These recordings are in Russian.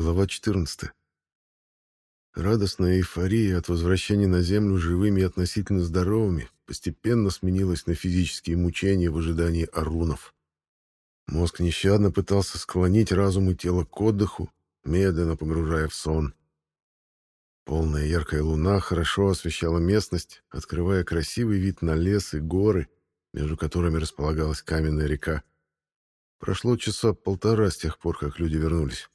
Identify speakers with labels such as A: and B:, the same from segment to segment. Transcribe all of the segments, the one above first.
A: Глава 14. Радостная эйфория от возвращения на Землю живыми и относительно здоровыми постепенно сменилась на физические мучения в ожидании арунов. Мозг нещадно пытался склонить разум и тело к отдыху, медленно погружая в сон. Полная яркая луна хорошо освещала местность, открывая красивый вид на лес и горы, между которыми располагалась каменная река. Прошло часа полтора с тех пор, как люди вернулись.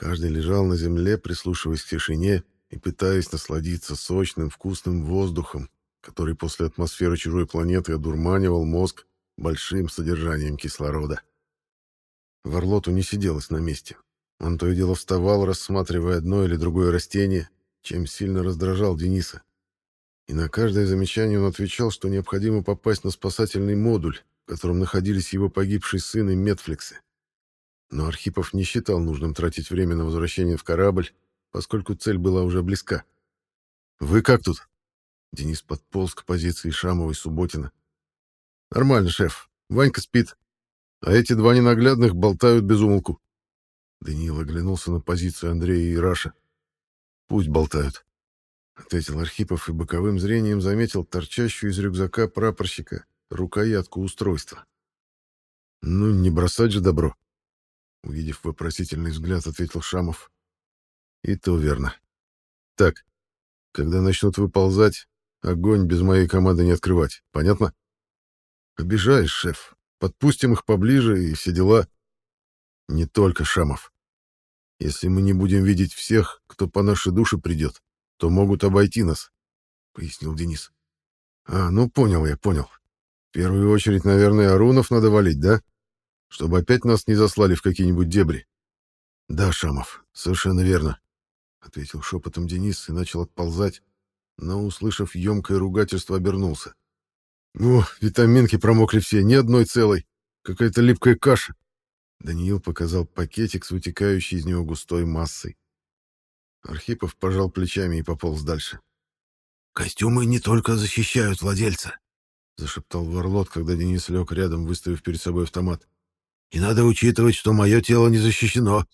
A: Каждый лежал на земле, прислушиваясь к тишине и пытаясь насладиться сочным, вкусным воздухом, который после атмосферы чужой планеты одурманивал мозг большим содержанием кислорода. Варлоту не сиделось на месте. Он то и дело вставал, рассматривая одно или другое растение, чем сильно раздражал Дениса. И на каждое замечание он отвечал, что необходимо попасть на спасательный модуль, в котором находились его погибший сын и Метфликсы. Но Архипов не считал нужным тратить время на возвращение в корабль, поскольку цель была уже близка. «Вы как тут?» Денис подполз к позиции Шамова и Субботина. «Нормально, шеф. Ванька спит. А эти два ненаглядных болтают без умолку». Даниил оглянулся на позицию Андрея и Раша. «Пусть болтают», — ответил Архипов и боковым зрением заметил торчащую из рюкзака прапорщика рукоятку устройства. «Ну, не бросать же добро», Увидев вопросительный взгляд, ответил Шамов. И то верно. Так, когда начнут выползать, огонь без моей команды не открывать. Понятно? Обижаешь, шеф. Подпустим их поближе и все дела. Не только Шамов. Если мы не будем видеть всех, кто по нашей душе придет, то могут обойти нас, — пояснил Денис. А, ну понял я, понял. В первую очередь, наверное, Арунов надо валить, да? Чтобы опять нас не заслали в какие-нибудь дебри. — Да, Шамов, совершенно верно, — ответил шепотом Денис и начал отползать, но, услышав емкое ругательство, обернулся. — О, витаминки промокли все, ни одной целой. Какая-то липкая каша. Даниил показал пакетик с вытекающей из него густой массой. Архипов пожал плечами и пополз дальше.
B: «Костюмы не только защищают владельца», — зашептал Варлот, когда Денис лег рядом, выставив перед собой автомат. И надо учитывать, что мое тело не защищено.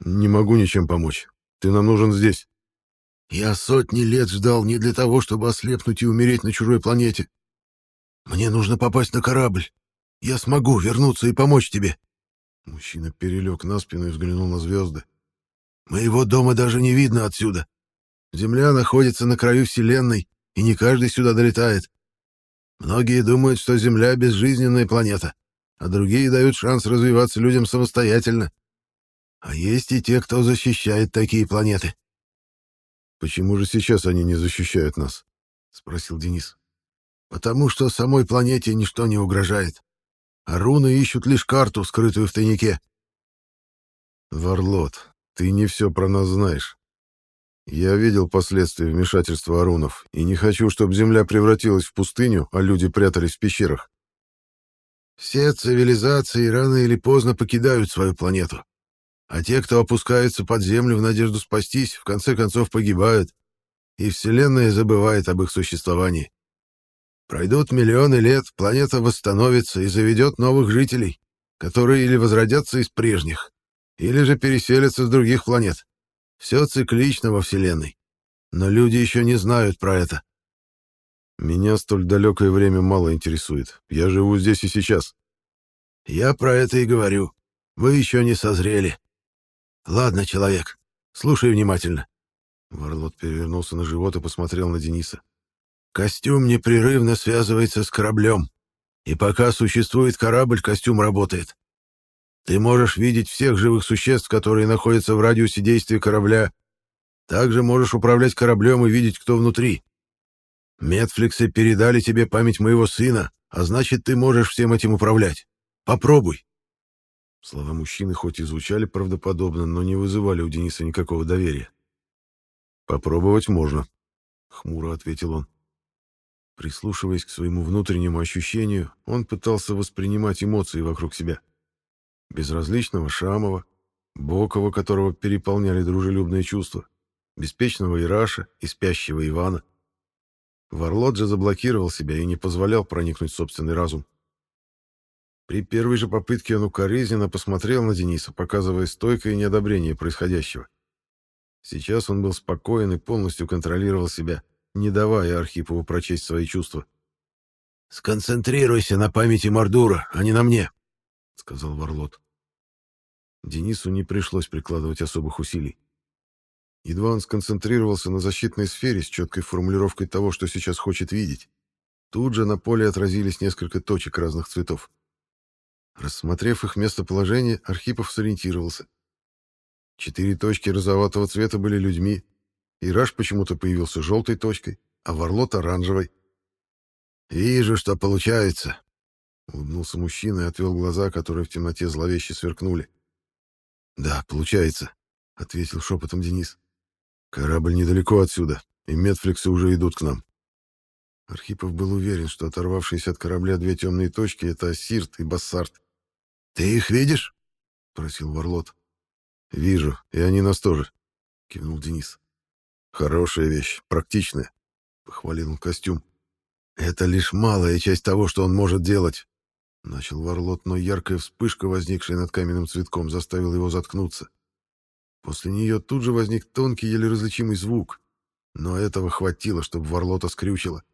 A: Не могу ничем помочь. Ты нам нужен здесь.
B: Я сотни лет ждал не для того, чтобы ослепнуть и умереть на чужой планете. Мне нужно попасть на корабль. Я смогу вернуться и помочь тебе.
A: Мужчина перелег на спину и взглянул на звезды.
B: Моего дома даже не видно отсюда. Земля находится на краю Вселенной, и не каждый сюда долетает. Многие думают, что Земля — безжизненная планета а другие дают шанс развиваться людям самостоятельно. А есть и те, кто защищает такие планеты.
A: «Почему же сейчас они не защищают нас?» — спросил Денис.
B: «Потому что самой планете ничто не угрожает. А руны ищут лишь карту, скрытую в тайнике».
A: «Варлот, ты не все про нас знаешь. Я видел последствия вмешательства арунов, и не хочу, чтобы Земля превратилась в пустыню, а люди прятались в пещерах.
B: Все цивилизации рано или поздно покидают свою планету. А те, кто опускаются под землю в надежду спастись, в конце концов погибают, и Вселенная забывает об их существовании. Пройдут миллионы лет, планета восстановится и заведет новых жителей, которые или возродятся из прежних, или же переселятся с других планет. Все циклично во Вселенной. Но люди еще не знают про это.
A: Меня столь далекое время мало интересует. Я живу здесь и сейчас.
B: Я про это и говорю. Вы еще не созрели. Ладно, человек, слушай внимательно.
A: Варлот перевернулся на живот и посмотрел на Дениса.
B: Костюм непрерывно связывается с кораблем. И пока существует корабль, костюм работает. Ты можешь видеть всех живых существ, которые находятся в радиусе действия корабля. Также можешь управлять кораблем и видеть, кто внутри. Метфликсы передали тебе память моего сына, а значит, ты можешь всем этим управлять. Попробуй.
A: Слова мужчины хоть и звучали правдоподобно, но не вызывали у Дениса никакого доверия. «Попробовать можно», — хмуро ответил он. Прислушиваясь к своему внутреннему ощущению, он пытался воспринимать эмоции вокруг себя. Безразличного Шамова, Бокова, которого переполняли дружелюбные чувства, беспечного Ираша и спящего Ивана — Варлот же заблокировал себя и не позволял проникнуть в собственный разум. При первой же попытке он укоризненно посмотрел на Дениса, показывая стойкое неодобрение происходящего. Сейчас он был спокоен и полностью контролировал себя, не давая Архипову прочесть свои чувства.
B: «Сконцентрируйся на памяти Мордура, а не на мне», — сказал Варлот.
A: Денису не пришлось прикладывать особых усилий. Едва он сконцентрировался на защитной сфере с четкой формулировкой того, что сейчас хочет видеть, тут же на поле отразились несколько точек разных цветов. Рассмотрев их местоположение, Архипов сориентировался. Четыре точки розоватого цвета были людьми, Ираш почему-то появился желтой точкой, а Варлот — оранжевой.
B: «Вижу, что получается», —
A: улыбнулся мужчина и отвел глаза, которые в темноте зловеще сверкнули.
B: «Да, получается», — ответил шепотом Денис.
A: «Корабль недалеко отсюда, и медфликсы уже идут к нам». Архипов был уверен, что оторвавшиеся от корабля две темные точки — это Ассирт и Бассарт.
B: «Ты их видишь?»
A: — спросил Варлот. «Вижу, и они нас тоже», — кивнул Денис. «Хорошая вещь, практичная», — похвалил он костюм.
B: «Это лишь малая часть того, что он может делать», —
A: начал Варлот, но яркая вспышка, возникшая над каменным цветком, заставила его заткнуться. После нее тут же возник тонкий, еле различимый звук, но этого хватило, чтобы Варлота скрючило.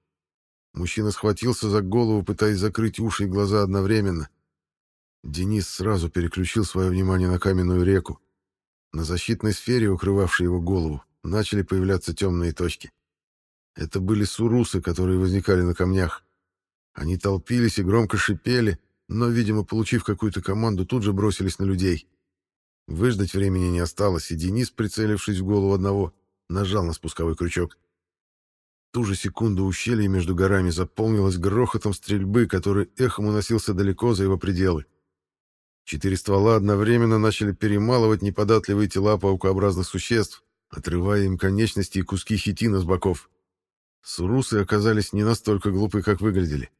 A: Мужчина схватился за голову, пытаясь закрыть уши и глаза одновременно — Денис сразу переключил свое внимание на каменную реку. На защитной сфере, укрывавшей его голову, начали появляться темные точки. Это были сурусы, которые возникали на камнях. Они толпились и громко шипели, но, видимо, получив какую-то команду, тут же бросились на людей. Выждать времени не осталось, и Денис, прицелившись в голову одного, нажал на спусковой крючок. В ту же секунду ущелье между горами заполнилось грохотом стрельбы, который эхом уносился далеко за его пределы. Четыре ствола одновременно начали перемалывать неподатливые тела паукообразных существ, отрывая им конечности и куски хитина с боков. Сурусы оказались не настолько глупы, как выглядели.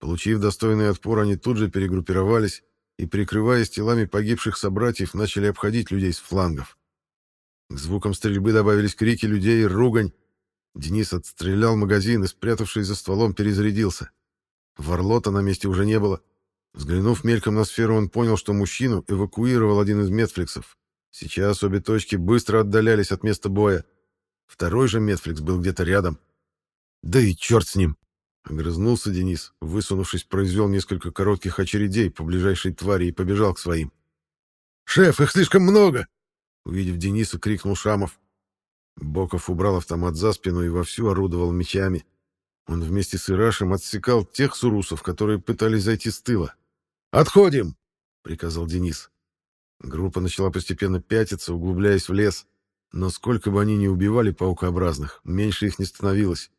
A: Получив достойный отпор, они тут же перегруппировались и, прикрываясь телами погибших собратьев, начали обходить людей с флангов. К звукам стрельбы добавились крики людей и ругань. Денис отстрелял магазин и, спрятавшись за стволом, перезарядился. Варлота на месте уже не было. Взглянув мельком на сферу, он понял, что мужчину эвакуировал один из медфликсов. Сейчас обе точки быстро отдалялись от места боя. Второй же медфликс был где-то рядом. «Да и черт с ним!» Огрызнулся Денис, высунувшись, произвел несколько коротких очередей по ближайшей твари и побежал к своим.
B: «Шеф, их слишком много!»
A: Увидев Дениса, крикнул Шамов. Боков убрал автомат за спину и вовсю орудовал мечами. Он вместе с Ирашем отсекал тех сурусов, которые пытались зайти с тыла.
B: «Отходим!» — приказал Денис.
A: Группа начала постепенно пятиться, углубляясь в лес. Но сколько бы они ни убивали паукообразных, меньше их не становилось,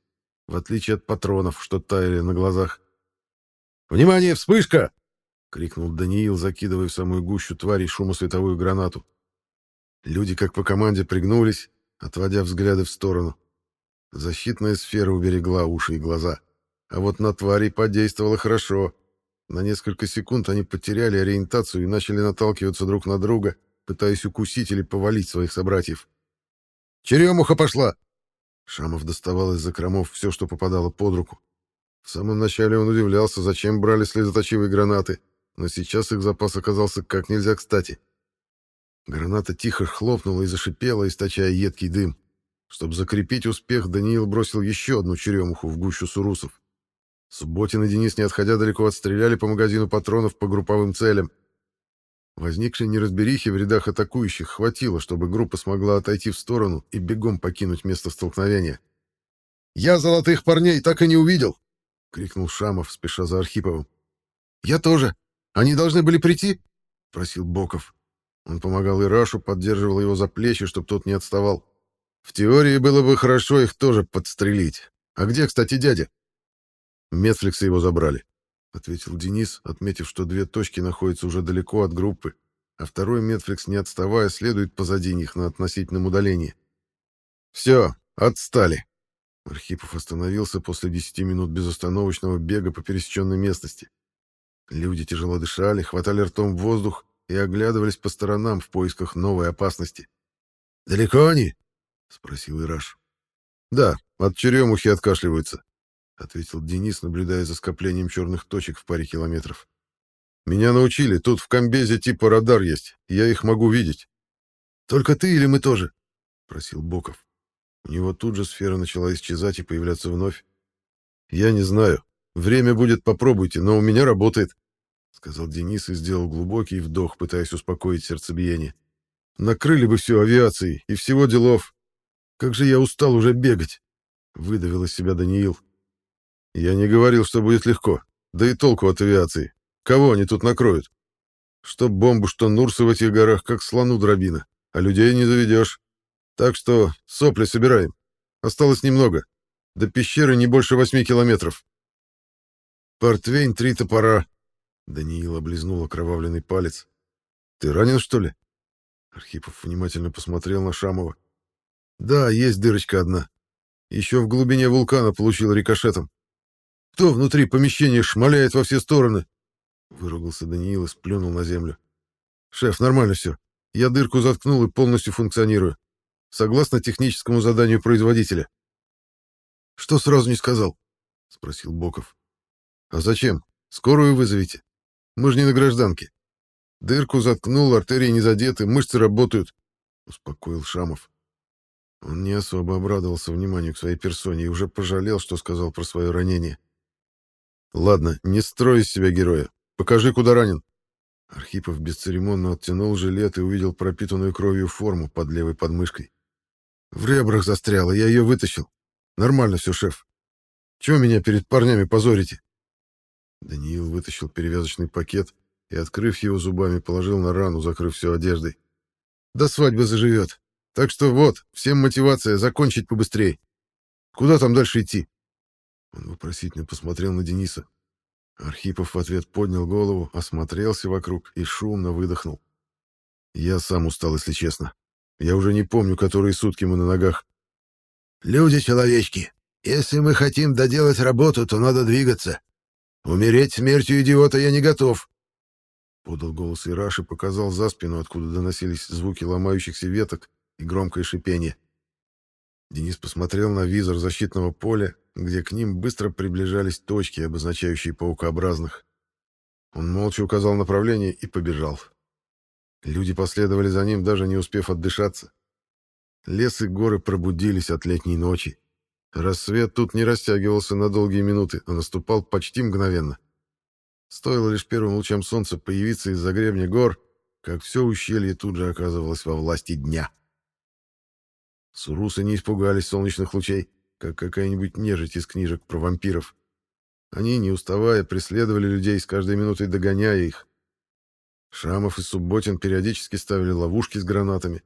A: в отличие от патронов, что таяли на глазах.
B: «Внимание, вспышка!»
A: — крикнул Даниил, закидывая в самую гущу тварей шумосветовую гранату. Люди, как по команде, пригнулись, отводя взгляды в сторону. Защитная сфера уберегла уши и глаза. А вот на тварей подействовало хорошо. На несколько секунд они потеряли ориентацию и начали наталкиваться друг на друга, пытаясь укусить или повалить своих собратьев.
B: «Черемуха пошла!»
A: Шамов доставал из закромов все, что попадало под руку. В самом начале он удивлялся, зачем брали слезоточивые гранаты, но сейчас их запас оказался как нельзя кстати. Граната тихо хлопнула и зашипела, источая едкий дым. Чтобы закрепить успех, Даниил бросил еще одну черемуху в гущу сурусов. Субботин и Денис, не отходя далеко, отстреляли по магазину патронов по групповым целям. Возникшей неразберихи в рядах атакующих хватило, чтобы группа смогла отойти в сторону и бегом покинуть место столкновения.
B: «Я золотых парней так и не увидел!»
A: — крикнул Шамов, спеша за Архиповым.
B: «Я тоже. Они должны были прийти?»
A: — просил Боков. Он помогал Ирашу, поддерживал его за плечи, чтобы тот не отставал. «В теории было бы хорошо их тоже подстрелить. А где, кстати, дядя?» Метфликсы его забрали, — ответил Денис, отметив, что две точки находятся уже далеко от группы, а второй Метфликс, не отставая, следует позади них на относительном удалении. «Все, отстали!» Архипов остановился после десяти минут безостановочного бега по пересеченной местности. Люди тяжело дышали, хватали ртом воздух и оглядывались по сторонам в поисках новой опасности.
B: «Далеко они?»
A: — спросил Ираш. «Да, от черемухи откашливаются», — ответил Денис, наблюдая за скоплением черных точек в паре километров. Меня научили, тут в комбезе типа радар есть, я их могу видеть.
B: Только ты или мы тоже?
A: Просил Боков. У него тут же сфера начала исчезать и появляться вновь. Я не знаю. Время будет, попробуйте, но у меня работает, сказал Денис и сделал глубокий вдох, пытаясь успокоить сердцебиение. Накрыли бы все авиацией и всего делов. Как же я устал уже бегать, выдавил из себя Даниил. Я не говорил, что будет легко. Да и толку от авиации. Кого они тут накроют? Что бомбу, что Нурсы в этих горах, как слону дробина. А людей не заведешь. Так что сопли собираем. Осталось немного. До пещеры не больше восьми километров. Портвейн три топора. Даниил облизнул окровавленный палец. Ты ранен, что ли? Архипов внимательно посмотрел на Шамова. Да, есть дырочка одна. Еще в глубине вулкана получил рикошетом. Кто внутри помещения шмаляет во все стороны? Выругался Даниил и сплюнул на землю. «Шеф, нормально все. Я дырку заткнул и полностью функционирую. Согласно техническому заданию производителя». «Что сразу не сказал?» — спросил Боков. «А зачем? Скорую вызовите. Мы же не на гражданке. Дырку заткнул, артерии не задеты, мышцы работают», — успокоил Шамов. Он не особо обрадовался вниманию к своей персоне и уже пожалел, что сказал про свое ранение. «Ладно, не строй из себя героя. Покажи, куда ранен. Архипов бесцеремонно оттянул жилет и увидел пропитанную кровью форму под левой подмышкой. В ребрах застряла, я ее вытащил. Нормально все, шеф. Чего меня перед парнями позорите? Даниил вытащил перевязочный пакет и, открыв его зубами, положил на рану, закрыв все одеждой. До свадьбы заживет. Так что вот, всем мотивация закончить побыстрее. Куда там дальше идти? Он вопросительно посмотрел на Дениса. Архипов в ответ поднял голову, осмотрелся вокруг и шумно выдохнул. Я сам устал, если честно. Я уже не помню, которые сутки мы на ногах.
B: Люди-человечки, если мы хотим доделать работу, то надо двигаться. Умереть смертью идиота я не готов.
A: Подал голос Ираш и показал за спину, откуда доносились звуки ломающихся веток и громкое шипение. Денис посмотрел на визор защитного поля, где к ним быстро приближались точки, обозначающие паукообразных. Он молча указал направление и побежал. Люди последовали за ним, даже не успев отдышаться. Лес и горы пробудились от летней ночи. Рассвет тут не растягивался на долгие минуты, а наступал почти мгновенно. Стоило лишь первым лучам солнца появиться из-за гребня гор, как все ущелье тут же оказывалось во власти дня. Сурусы не испугались солнечных лучей, как какая-нибудь нежить из книжек про вампиров. Они, не уставая, преследовали людей, с каждой минутой догоняя их. Шамов и Субботин периодически ставили ловушки с гранатами.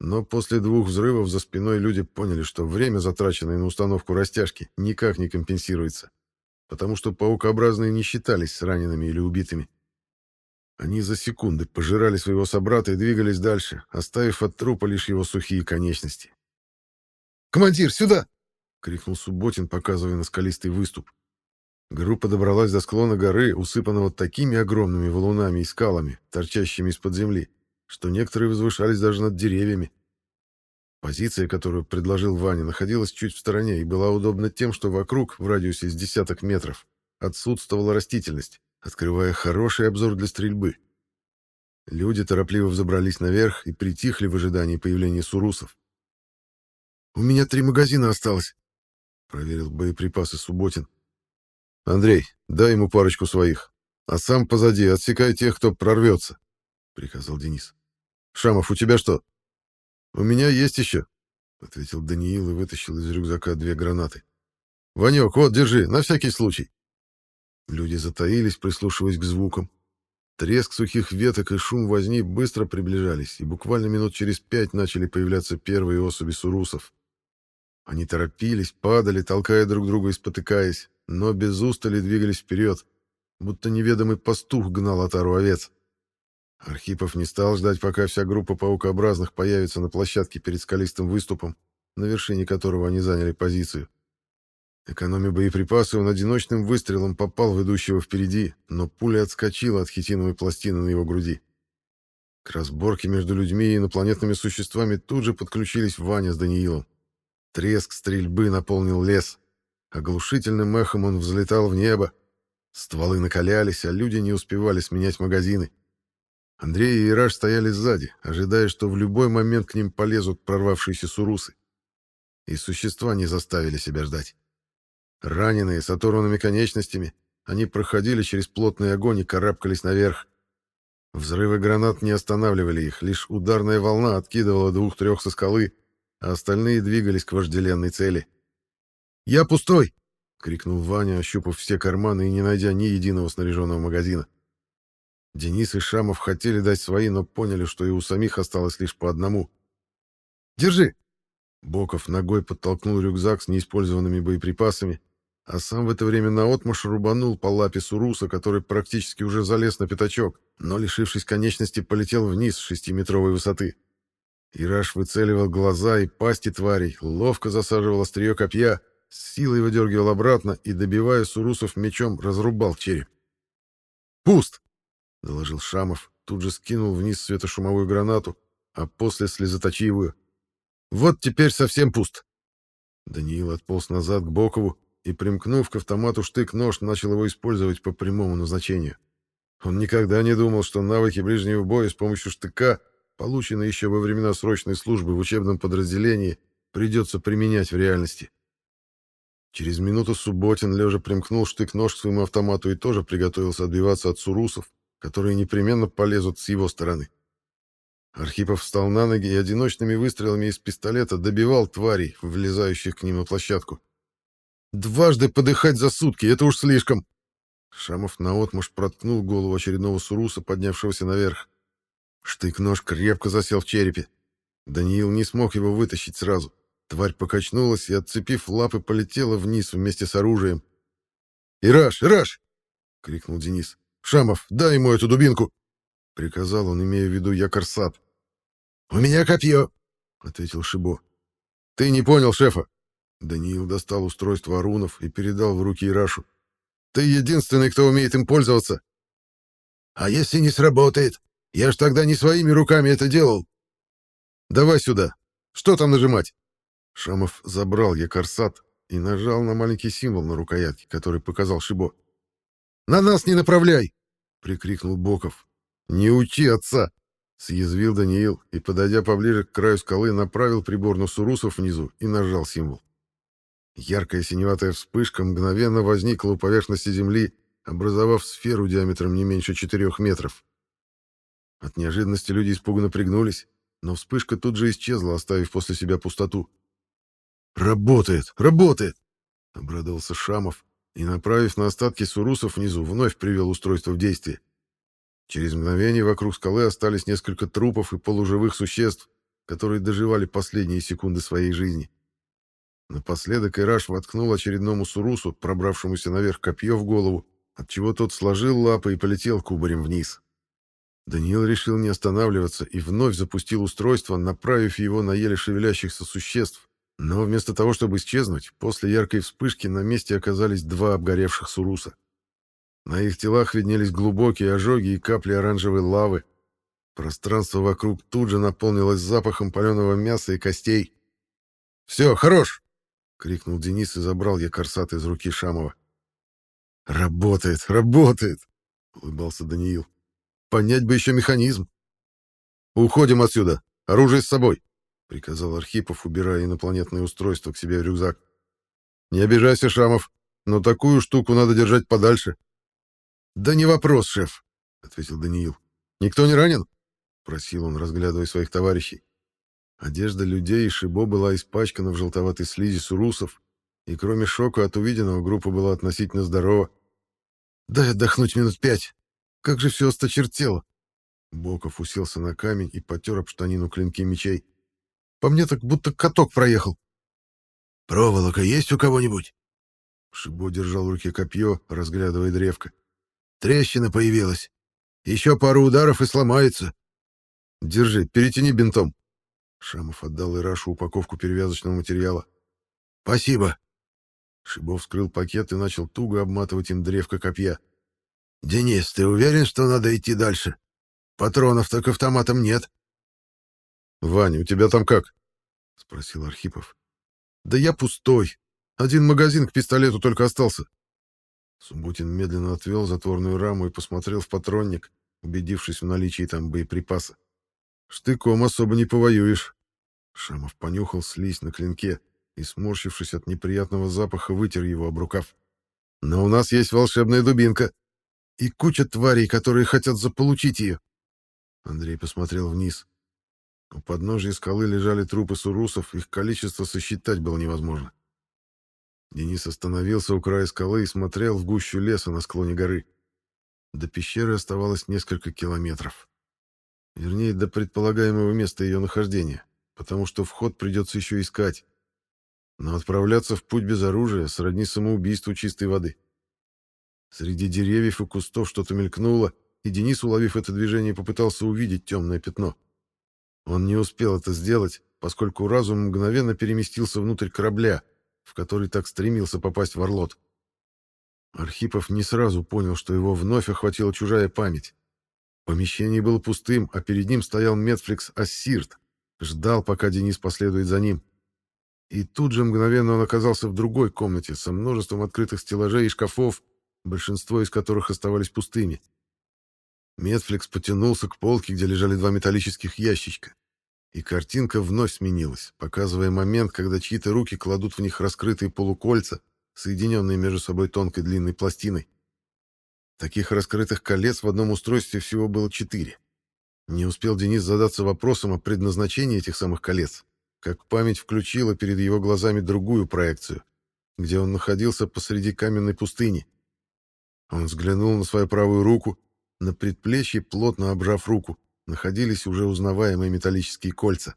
A: Но после двух взрывов за спиной люди поняли, что время, затраченное на установку растяжки, никак не компенсируется, потому что паукообразные не считались с ранеными или убитыми. Они за секунды пожирали своего собрата и двигались дальше, оставив от трупа лишь его сухие конечности. «Командир, сюда!» — крикнул Субботин, показывая на скалистый выступ. Группа добралась до склона горы, усыпанного такими огромными валунами и скалами, торчащими из-под земли, что некоторые возвышались даже над деревьями. Позиция, которую предложил Ваня, находилась чуть в стороне и была удобна тем, что вокруг, в радиусе из десяток метров, отсутствовала растительность, открывая хороший обзор для стрельбы. Люди торопливо взобрались наверх и притихли в ожидании появления сурусов. У меня три магазина осталось. Проверил боеприпасы Субботин. Андрей, дай ему парочку своих. А сам позади отсекай тех, кто прорвется, приказал Денис. Шамов, у тебя что? У меня есть еще, ответил Даниил и вытащил из рюкзака две гранаты. Ванек, вот, держи, на всякий случай. Люди затаились, прислушиваясь к звукам. Треск сухих веток и шум возни быстро приближались, и буквально минут через пять начали появляться первые особи сурусов. Они торопились, падали, толкая друг друга и спотыкаясь, но без устали двигались вперед, будто неведомый пастух гнал отару овец. Архипов не стал ждать, пока вся группа паукообразных появится на площадке перед скалистым выступом, на вершине которого они заняли позицию. Экономя боеприпасы, он одиночным выстрелом попал в идущего впереди, но пуля отскочила от хитиновой пластины на его груди. К разборке между людьми и инопланетными существами тут же подключились Ваня с Даниилом. Треск стрельбы наполнил лес. Оглушительным эхом он взлетал в небо. Стволы накалялись, а люди не успевали сменять магазины. Андрей и Ираш стояли сзади, ожидая, что в любой момент к ним полезут прорвавшиеся сурусы. И существа не заставили себя ждать. Раненые, с оторванными конечностями, они проходили через плотный огонь и карабкались наверх. Взрывы гранат не останавливали их, лишь ударная волна откидывала двух-трех со скалы, а остальные двигались к вожделенной цели. «Я пустой!» — крикнул Ваня, ощупав все карманы и не найдя ни единого снаряженного магазина. Денис и Шамов хотели дать свои, но поняли, что и у самих осталось лишь по одному. «Держи!» Боков ногой подтолкнул рюкзак с неиспользованными боеприпасами, а сам в это время наотмашь рубанул по лапе Суруса, который практически уже залез на пятачок, но, лишившись конечности, полетел вниз с шестиметровой высоты. Ираш выцеливал глаза и пасти тварей, ловко засаживал острие копья, с силой выдергивал обратно и, добивая Сурусов мечом, разрубал череп. «Пуст!» — доложил Шамов, тут же скинул вниз светошумовую гранату, а после слезоточивую. «Вот теперь совсем пуст!» Даниил отполз назад к Бокову, и, примкнув к автомату штык-нож, начал его использовать по прямому назначению. Он никогда не думал, что навыки ближнего боя с помощью штыка, полученные еще во времена срочной службы в учебном подразделении, придется применять в реальности. Через минуту Субботин лежа примкнул штык-нож к своему автомату и тоже приготовился отбиваться от сурусов, которые непременно полезут с его стороны. Архипов встал на ноги и одиночными выстрелами из пистолета добивал тварей, влезающих к ним на площадку. Дважды подыхать за сутки — это уж слишком. Шамов наотмашь проткнул голову очередного суруса, поднявшегося наверх. Штык-нож крепко засел в черепе. Даниил не смог его вытащить сразу. Тварь покачнулась и, отцепив лапы, полетела вниз вместе с оружием. «Ираш! Ираш!» — крикнул Денис. «Шамов, дай ему эту дубинку!» — приказал он, имея в виду якорсад. «У меня копье!» — ответил Шибо. «Ты не понял, шефа!» Даниил достал устройство Арунов и передал в руки Ирашу. «Ты единственный, кто умеет им пользоваться». «А если не сработает? Я ж тогда не своими руками это делал». «Давай сюда. Что там нажимать?» Шамов забрал якорсат и нажал на маленький символ на рукоятке, который показал Шибо. «На нас не направляй!» — прикрикнул Боков. «Не учи отца!» — съязвил Даниил и, подойдя поближе к краю скалы, направил прибор на Сурусов внизу и нажал символ. Яркая синеватая вспышка мгновенно возникла у поверхности Земли, образовав сферу диаметром не меньше четырех метров. От неожиданности люди испуганно пригнулись, но вспышка тут же исчезла, оставив после себя пустоту. «Работает! Работает!» — обрадовался Шамов и, направив на остатки сурусов внизу, вновь привел устройство в действие. Через мгновение вокруг скалы остались несколько трупов и полуживых существ, которые доживали последние секунды своей жизни. Напоследок Ираш воткнул очередному сурусу, пробравшемуся наверх копье в голову, отчего тот сложил лапы и полетел кубарем вниз. Даниил решил не останавливаться и вновь запустил устройство, направив его на еле шевелящихся существ. Но вместо того, чтобы исчезнуть, после яркой вспышки на месте оказались два обгоревших суруса. На их телах виднелись глубокие ожоги и капли оранжевой лавы. Пространство вокруг тут же наполнилось запахом паленого мяса и костей. «Все, хорош!» — крикнул Денис и забрал я корсат из руки Шамова. «Работает, работает!» — улыбался Даниил. «Понять бы еще механизм!» «Уходим отсюда! Оружие с собой!» — приказал Архипов, убирая инопланетное устройство к себе в рюкзак. «Не обижайся, Шамов, но такую штуку надо держать подальше». «Да не вопрос, шеф», — ответил Даниил. «Никто не ранен?» — просил он, разглядывая своих товарищей. Одежда людей и Шибо была испачкана в желтоватой слизи сурусов, и кроме шока от увиденного группа была относительно здорова. «Дай отдохнуть минут пять. Как же все осточертело!» Боков уселся на камень и потер об штанину клинки мечей. «По мне так будто каток проехал».
B: «Проволока есть у кого-нибудь?»
A: Шибо держал в руке копье, разглядывая древко.
B: «Трещина появилась. Еще пару ударов и сломается».
A: «Держи, перетяни бинтом», Шамов отдал Ирашу упаковку перевязочного материала.
B: «Спасибо!»
A: Шибов вскрыл пакет и начал туго обматывать им древко копья.
B: «Денис, ты уверен, что надо идти дальше? Патронов-то к автоматам нет».
A: «Ваня, у тебя там как?» — спросил Архипов. «Да я пустой. Один магазин к пистолету только остался». Субботин медленно отвел затворную раму и посмотрел в патронник, убедившись в наличии там боеприпаса. «Штыком особо не повоюешь». Шамов понюхал слизь на клинке и, сморщившись от неприятного запаха, вытер его об рукав. «Но у нас есть волшебная дубинка и куча тварей, которые хотят заполучить ее». Андрей посмотрел вниз. У подножия скалы лежали трупы сурусов, их количество сосчитать было невозможно. Денис остановился у края скалы и смотрел в гущу леса на склоне горы. До пещеры оставалось несколько километров. Вернее, до предполагаемого места ее нахождения, потому что вход придется еще искать. Но отправляться в путь без оружия сродни самоубийству чистой воды. Среди деревьев и кустов что-то мелькнуло, и Денис, уловив это движение, попытался увидеть темное пятно. Он не успел это сделать, поскольку разум мгновенно переместился внутрь корабля, в который так стремился попасть в Орлот. Архипов не сразу понял, что его вновь охватила чужая память. Помещение было пустым, а перед ним стоял Медфликс Ассирт, ждал, пока Денис последует за ним. И тут же мгновенно он оказался в другой комнате со множеством открытых стеллажей и шкафов, большинство из которых оставались пустыми. Медфликс потянулся к полке, где лежали два металлических ящичка. И картинка вновь сменилась, показывая момент, когда чьи-то руки кладут в них раскрытые полукольца, соединенные между собой тонкой длинной пластиной. Таких раскрытых колец в одном устройстве всего было четыре. Не успел Денис задаться вопросом о предназначении этих самых колец, как память включила перед его глазами другую проекцию, где он находился посреди каменной пустыни. Он взглянул на свою правую руку, на предплечье, плотно обжав руку, находились уже узнаваемые металлические кольца.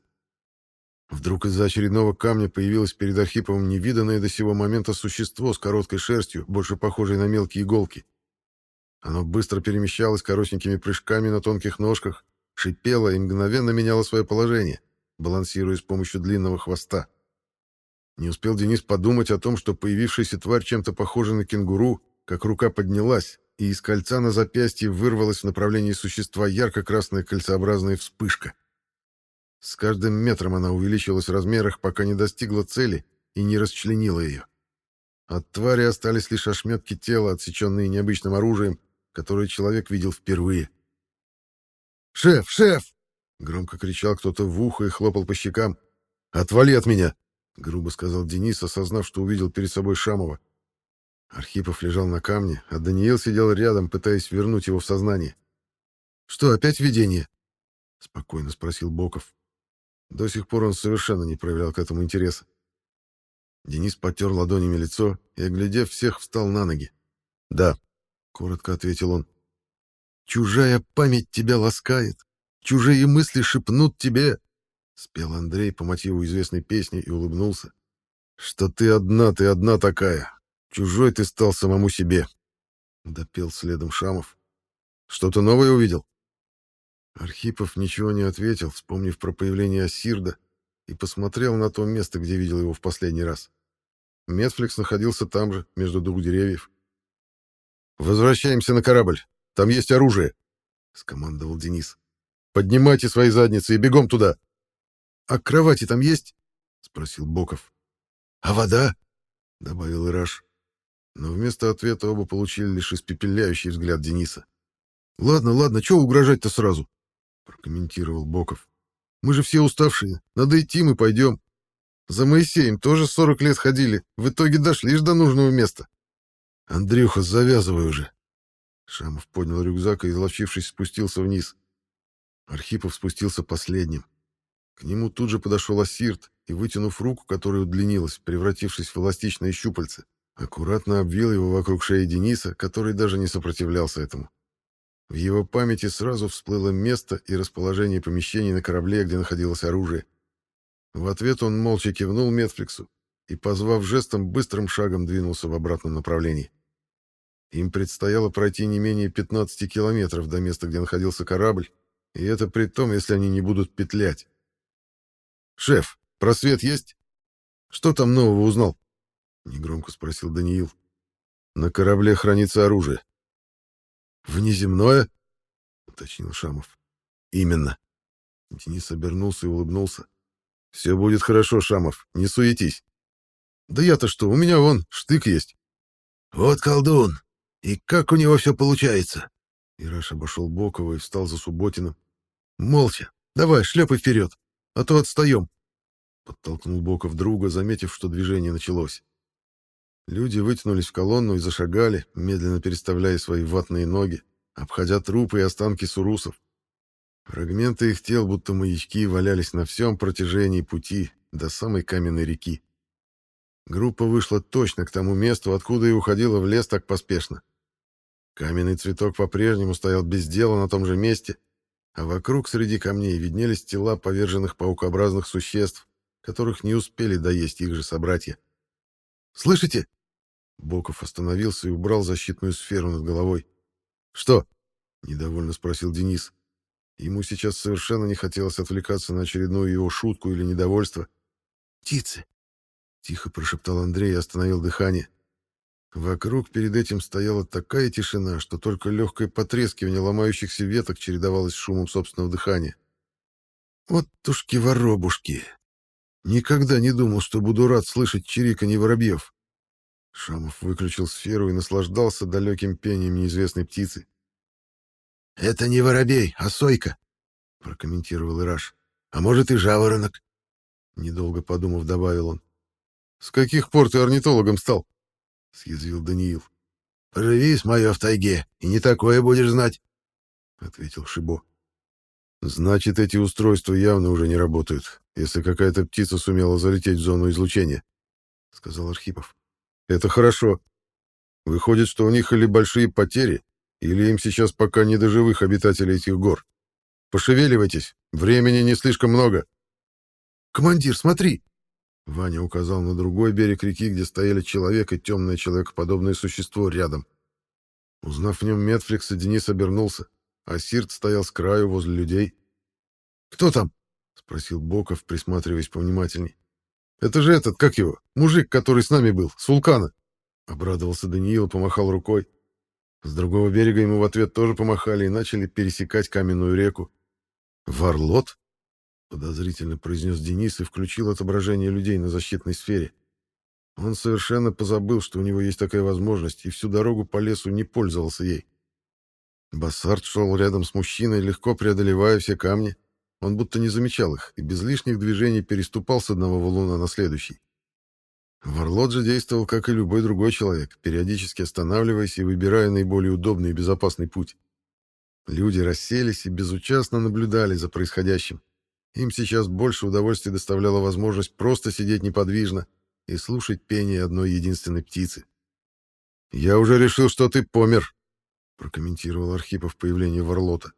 A: Вдруг из-за очередного камня появилось перед Архиповым невиданное до сего момента существо с короткой шерстью, больше похожей на мелкие иголки. Оно быстро перемещалось коротенькими прыжками на тонких ножках, шипело и мгновенно меняло свое положение, балансируя с помощью длинного хвоста. Не успел Денис подумать о том, что появившаяся тварь чем-то похожа на кенгуру, как рука поднялась, и из кольца на запястье вырвалась в направлении существа ярко-красная кольцеобразная вспышка. С каждым метром она увеличилась в размерах, пока не достигла цели и не расчленила ее. От твари остались лишь ошметки тела, отсеченные необычным оружием, которое человек видел впервые. «Шеф! Шеф!» — громко кричал кто-то в ухо и хлопал по щекам. «Отвали от меня!» — грубо сказал Денис, осознав, что увидел перед собой Шамова. Архипов лежал на камне, а Даниил сидел рядом, пытаясь вернуть его в сознание. «Что, опять видение?» — спокойно спросил Боков. До сих пор он совершенно не проявлял к этому интереса. Денис потер ладонями лицо и, оглядев всех, встал на ноги. «Да», — коротко ответил он. «Чужая память тебя ласкает, чужие мысли шепнут тебе», — спел Андрей по мотиву известной песни и улыбнулся. «Что ты одна, ты одна такая, Чужой ты стал самому себе. Допел следом Шамов. Что-то новое увидел? Архипов ничего не ответил, вспомнив про появление Асирда, и посмотрел на то место, где видел его в последний раз. Метфликс находился там же, между двух деревьев. «Возвращаемся на корабль. Там есть оружие», — скомандовал Денис. «Поднимайте свои задницы и бегом туда». «А кровати там есть?» — спросил Боков. «А вода?» — добавил Ираш но вместо ответа оба получили лишь испепеляющий взгляд Дениса. «Ладно, ладно, чего угрожать-то сразу?» — прокомментировал Боков. «Мы же все уставшие. Надо идти, мы пойдем. За Моисеем тоже сорок лет ходили. В итоге дошли до нужного места». «Андрюха, завязывай уже!» Шамов поднял рюкзак и, изловчившись, спустился вниз. Архипов спустился последним. К нему тут же подошел Асирт и, вытянув руку, которая удлинилась, превратившись в эластичное щупальце, Аккуратно обвил его вокруг шеи Дениса, который даже не сопротивлялся этому. В его памяти сразу всплыло место и расположение помещений на корабле, где находилось оружие. В ответ он молча кивнул Метфликсу и, позвав жестом, быстрым шагом двинулся в обратном направлении. Им предстояло пройти не менее 15 километров до места, где находился корабль, и это при том, если они не будут петлять. «Шеф, просвет есть? Что там нового узнал?» Негромко спросил Даниил. На корабле хранится оружие. Внеземное? уточнил Шамов. Именно. Денис обернулся и улыбнулся. Все будет хорошо, Шамов, не суетись. Да я-то что, у меня вон штык есть. Вот колдун,
B: И как у него все получается?
A: Ираш обошел Бокова и встал за Субботиным.
B: Молча. Давай, шлепай вперед, а то отстаем.
A: Подтолкнул Боков друга, заметив, что движение началось. Люди вытянулись в колонну и зашагали, медленно переставляя свои ватные ноги, обходя трупы и останки сурусов. Фрагменты их тел, будто маячки, валялись на всем протяжении пути до самой каменной реки. Группа вышла точно к тому месту, откуда и уходила в лес так поспешно. Каменный цветок по-прежнему стоял без дела на том же месте, а вокруг среди камней виднелись тела поверженных паукообразных существ, которых не успели доесть их же собратья.
B: «Слышите?»
A: Боков остановился и убрал защитную сферу над головой.
B: «Что?»
A: — недовольно спросил Денис. Ему сейчас совершенно не хотелось отвлекаться на очередную его шутку или недовольство.
B: «Птицы!»
A: — тихо прошептал Андрей и остановил дыхание. Вокруг перед этим стояла такая тишина, что только легкое потрескивание ломающихся веток чередовалось с шумом собственного дыхания.
B: «Вот тушки-воробушки!
A: Никогда не думал, что буду рад слышать чириканье воробьев!» Шамов выключил сферу и наслаждался далеким пением неизвестной птицы.
B: «Это не воробей, а сойка», — прокомментировал Ираш. «А может, и жаворонок?»
A: Недолго подумав, добавил он. «С каких пор ты орнитологом стал?» — съязвил Даниил.
B: «Поживи с моё в тайге, и не такое будешь знать», —
A: ответил Шибо. «Значит, эти устройства явно уже не работают, если какая-то птица сумела залететь в зону излучения», — сказал Архипов. «Это хорошо. Выходит, что у них или большие потери, или им сейчас пока не до живых обитателей этих гор? Пошевеливайтесь, времени не слишком много.
B: Командир, смотри!
A: Ваня указал на другой берег реки, где стояли человек и темное человекоподобное существо рядом. Узнав в нем Метфликса, Денис обернулся, а Сирт стоял с краю возле людей.
B: «Кто там?»
A: — спросил Боков, присматриваясь повнимательней. «Это же этот, как его, мужик, который с нами был, с вулкана!» Обрадовался Даниил помахал рукой. С другого берега ему в ответ тоже помахали и начали пересекать каменную реку. «Варлот?» — подозрительно произнес Денис и включил отображение людей на защитной сфере. Он совершенно позабыл, что у него есть такая возможность, и всю дорогу по лесу не пользовался ей. Бассард шел рядом с мужчиной, легко преодолевая все камни. Он будто не замечал их и без лишних движений переступал с одного валуна на следующий. Варлот же действовал, как и любой другой человек, периодически останавливаясь и выбирая наиболее удобный и безопасный путь. Люди расселись и безучастно наблюдали за происходящим. Им сейчас больше удовольствия доставляла возможность просто сидеть неподвижно и слушать пение одной единственной птицы. «Я уже решил, что ты помер», — прокомментировал Архипов появление Варлота.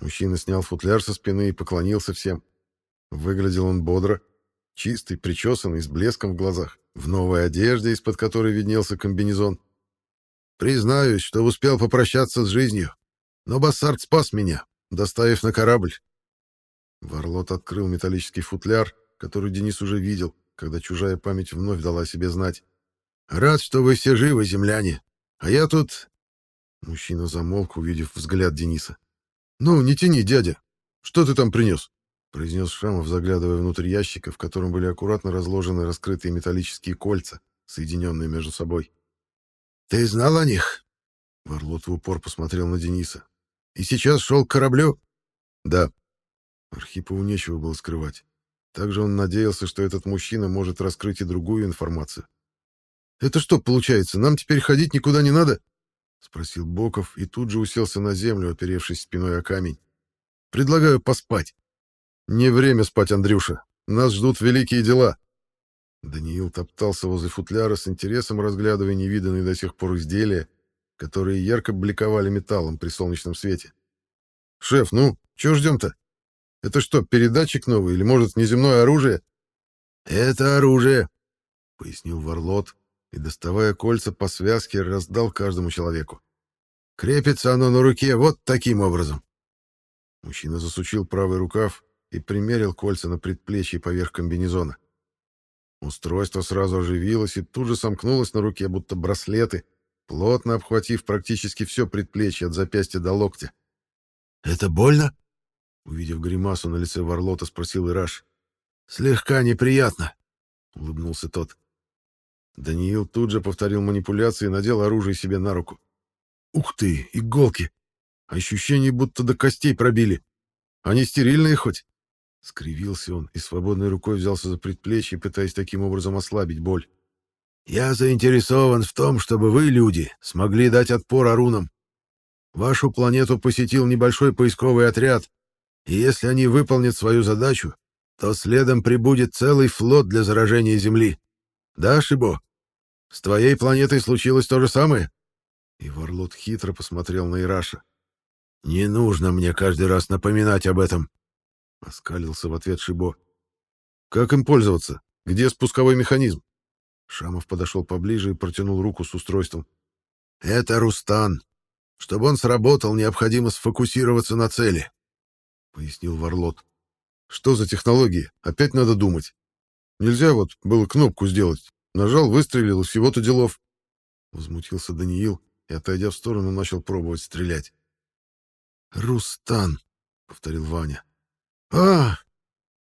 A: Мужчина снял футляр со спины и поклонился всем. Выглядел он бодро, чистый, причесанный, с блеском в глазах, в новой одежде, из-под которой виднелся комбинезон. Признаюсь, что успел попрощаться с жизнью, но Бассард спас меня, доставив на корабль. Варлот открыл металлический футляр, который Денис уже видел, когда чужая память вновь дала себе знать. «Рад, что вы все живы, земляне, а я тут...» Мужчина замолк, увидев взгляд Дениса. «Ну, не тяни, дядя. Что ты там принес?» — произнес Шамов, заглядывая внутрь ящика, в котором были аккуратно разложены раскрытые металлические кольца, соединенные между собой.
B: «Ты знал о них?»
A: Варлот в упор посмотрел на Дениса.
B: «И сейчас шел к кораблю?»
A: «Да». Архипову нечего было скрывать. Также он надеялся, что этот мужчина может раскрыть и другую информацию. «Это что, получается, нам теперь ходить никуда не надо?» — спросил Боков и тут же уселся на землю, оперевшись спиной о камень. «Предлагаю поспать». «Не время спать, Андрюша. Нас ждут великие дела». Даниил топтался возле футляра с интересом, разглядывая невиданные до сих пор изделия, которые ярко бликовали металлом при солнечном свете. «Шеф, ну, чего ждем-то? Это что, передатчик новый или, может, неземное оружие?»
B: «Это оружие», —
A: пояснил Варлот, и, доставая кольца по связке, раздал каждому человеку.
B: «Крепится оно на руке вот таким образом».
A: Мужчина засучил правый рукав, и примерил кольца на предплечье поверх комбинезона. Устройство сразу оживилось и тут же сомкнулось на руке, будто браслеты, плотно обхватив практически все предплечье от запястья до локтя.
B: «Это больно?»
A: Увидев гримасу на лице Варлота, спросил Ираш.
B: «Слегка неприятно», —
A: улыбнулся тот. Даниил тут же повторил манипуляции и надел оружие себе на руку. «Ух ты, иголки! Ощущение, будто до костей пробили. Они стерильные хоть?» Скривился он и свободной рукой взялся за предплечье, пытаясь таким образом ослабить боль.
B: «Я заинтересован в том, чтобы вы, люди, смогли дать отпор Арунам. Вашу планету посетил небольшой поисковый отряд, и если они выполнят свою задачу, то следом прибудет целый флот для заражения Земли. Да, Шибо? С твоей планетой случилось то же самое?» И Варлот хитро посмотрел на Ираша. «Не нужно мне каждый раз напоминать об этом», — оскалился в ответ Шибо.
A: «Как им пользоваться? Где спусковой механизм?» Шамов подошел поближе и протянул руку с устройством.
B: «Это Рустан. Чтобы он сработал, необходимо сфокусироваться на цели», — пояснил Варлот.
A: «Что за технологии? Опять надо думать. Нельзя вот было кнопку сделать. Нажал, выстрелил, всего-то делов». Возмутился Даниил и, отойдя в сторону, начал пробовать стрелять.
B: «Рустан», — повторил Ваня.
A: а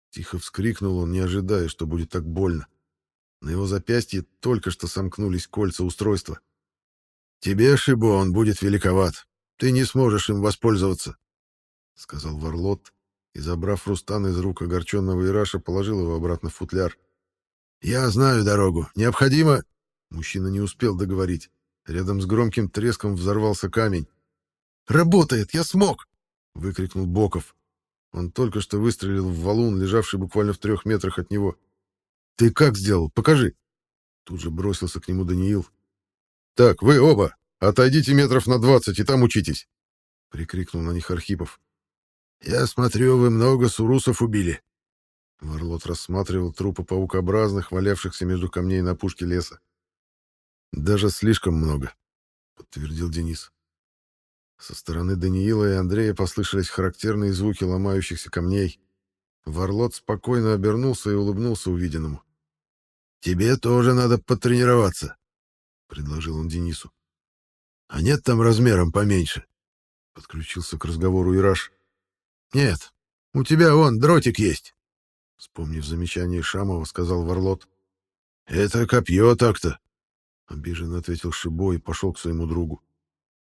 A: Тихо вскрикнул он, не ожидая, что будет так больно. На его запястье только что сомкнулись кольца устройства.
B: «Тебе, Шибо, он будет великоват. Ты не сможешь им воспользоваться», — сказал Варлот, и, забрав Рустан из рук огорченного Ираша, положил его обратно в футляр. «Я знаю дорогу. Необходимо...» Мужчина не успел договорить. Рядом с громким треском взорвался камень.
A: «Работает! Я смог!» — выкрикнул Боков. Он только что выстрелил в валун, лежавший буквально в трех метрах от него. «Ты как сделал? Покажи!» Тут же бросился к нему Даниил. «Так, вы оба, отойдите метров на двадцать и там учитесь!» — прикрикнул на них Архипов.
B: «Я смотрю, вы много сурусов убили».
A: Варлот рассматривал трупы паукообразных, валявшихся между камней на пушке леса. «Даже слишком много», — подтвердил Денис. Со стороны Даниила и Андрея послышались характерные звуки ломающихся камней. Варлот спокойно обернулся и улыбнулся увиденному.
B: «Тебе тоже надо потренироваться», — предложил он Денису. «А нет там размером поменьше?» — подключился к разговору Ираш. «Нет, у тебя вон дротик есть», — вспомнив замечание Шамова, сказал Варлот. «Это копье так-то», — обиженно ответил Шибо и пошел к своему другу.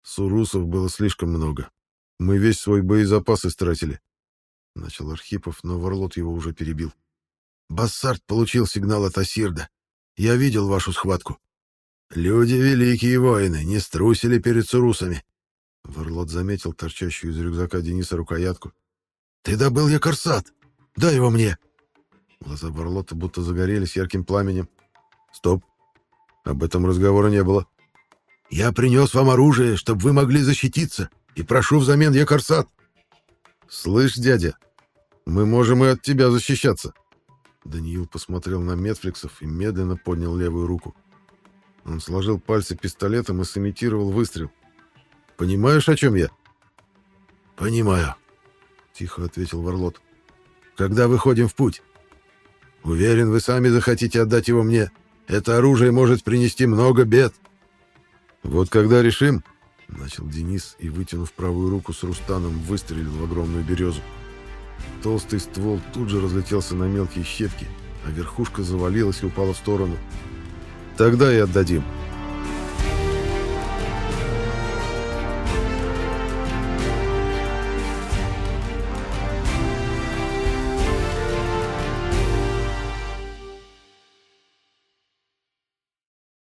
A: Сурусов было слишком много. Мы весь свой боезапас истратили. Начал Архипов, но Варлот его уже перебил.
B: Бассард получил сигнал от Асирда. Я видел вашу схватку. Люди великие воины, не струсили перед сурусами.
A: Варлот заметил торчащую из рюкзака Дениса рукоятку.
B: Ты добыл я корсат. Дай его мне.
A: Глаза Варлота будто загорелись ярким пламенем. Стоп. Об этом разговора не было.
B: Я принес вам оружие, чтобы вы могли защититься, и прошу взамен Якорсат.
A: Слышь, дядя, мы можем и от тебя защищаться. Даниил посмотрел на Метфликсов и медленно поднял левую руку. Он сложил пальцы пистолетом и сымитировал выстрел. «Понимаешь, о чем я?»
B: «Понимаю», — тихо ответил Варлот. «Когда выходим в путь? Уверен, вы сами захотите отдать его мне. Это оружие может принести много бед».
A: «Вот когда решим...» — начал Денис и, вытянув правую руку с Рустаном, выстрелил в огромную березу. Толстый ствол тут же разлетелся на мелкие щепки, а верхушка завалилась и упала в сторону. «Тогда и отдадим».